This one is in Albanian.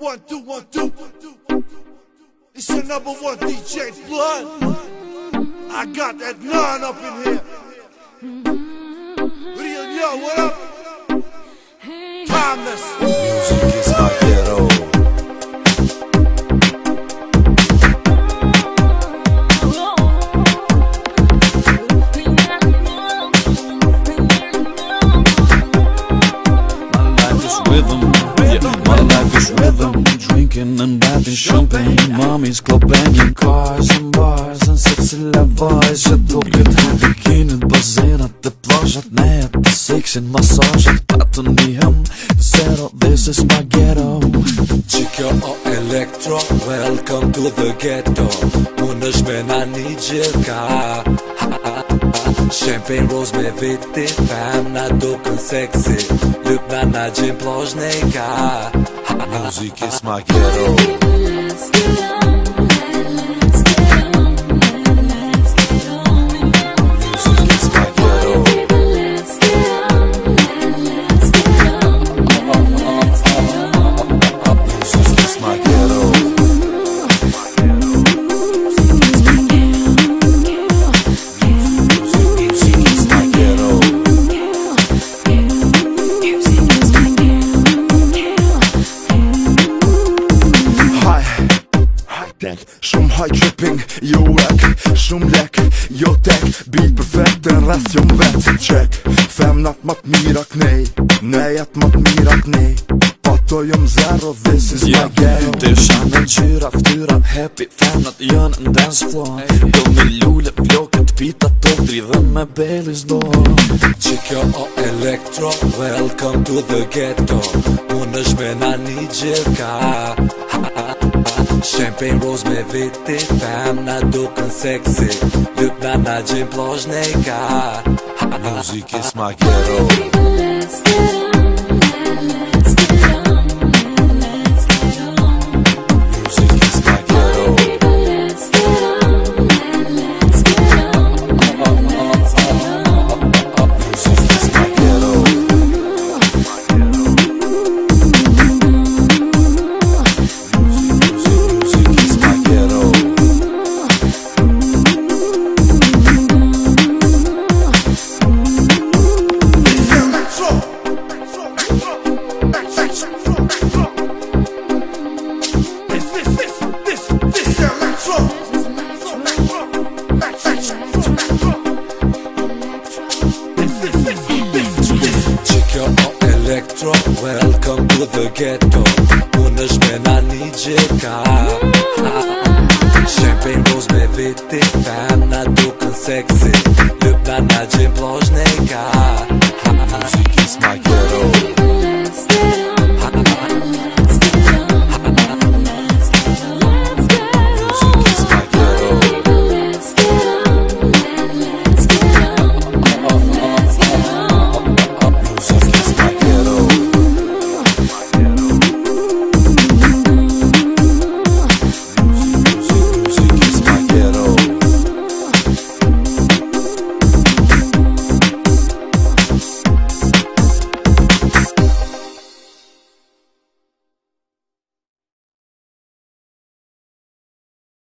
One, two, one, two. It's your number one DJ Blood. I got that nine up in here. Real yo, what up? Timeless. Music is my ghetto. Rhythm Cause rhythm drinking and bathing champagne Mommy's club and cars and bars And sexy love boys You do get to the bikini Buzzing at the plush at night The sex and the him this is my ghetto Chico or oh, Electro Welcome to the ghetto Unish me na një gjithka Champagne rose me vite femme na dokun seksy Lüb na na dzień plożnej ka Music is my ghetto tek Shumë high tripping, jo wack Shumë lek, jo tek Be perfect, në rast jom vet Check, femnat nat mat mira knej Nejat mat mira knej Ato jom zero, this is my game Të shanë në ftyra happy femnat, jënë dance floor hey. Do në lullë, vloket, pita të dri dhe me belly zdo Që kjo o elektro, welcome to the ghetto Unë është me na një gjithka ha, ha, ha. Champagne rose me I'm na duken sexy Ljutna nađem pložnjaka Music is my ghetto Maestro Welcome to the ghetto Unë është me na një gjeka Shempe i me viti Fem na dukën sexy Lëp na na gjim plosh një ka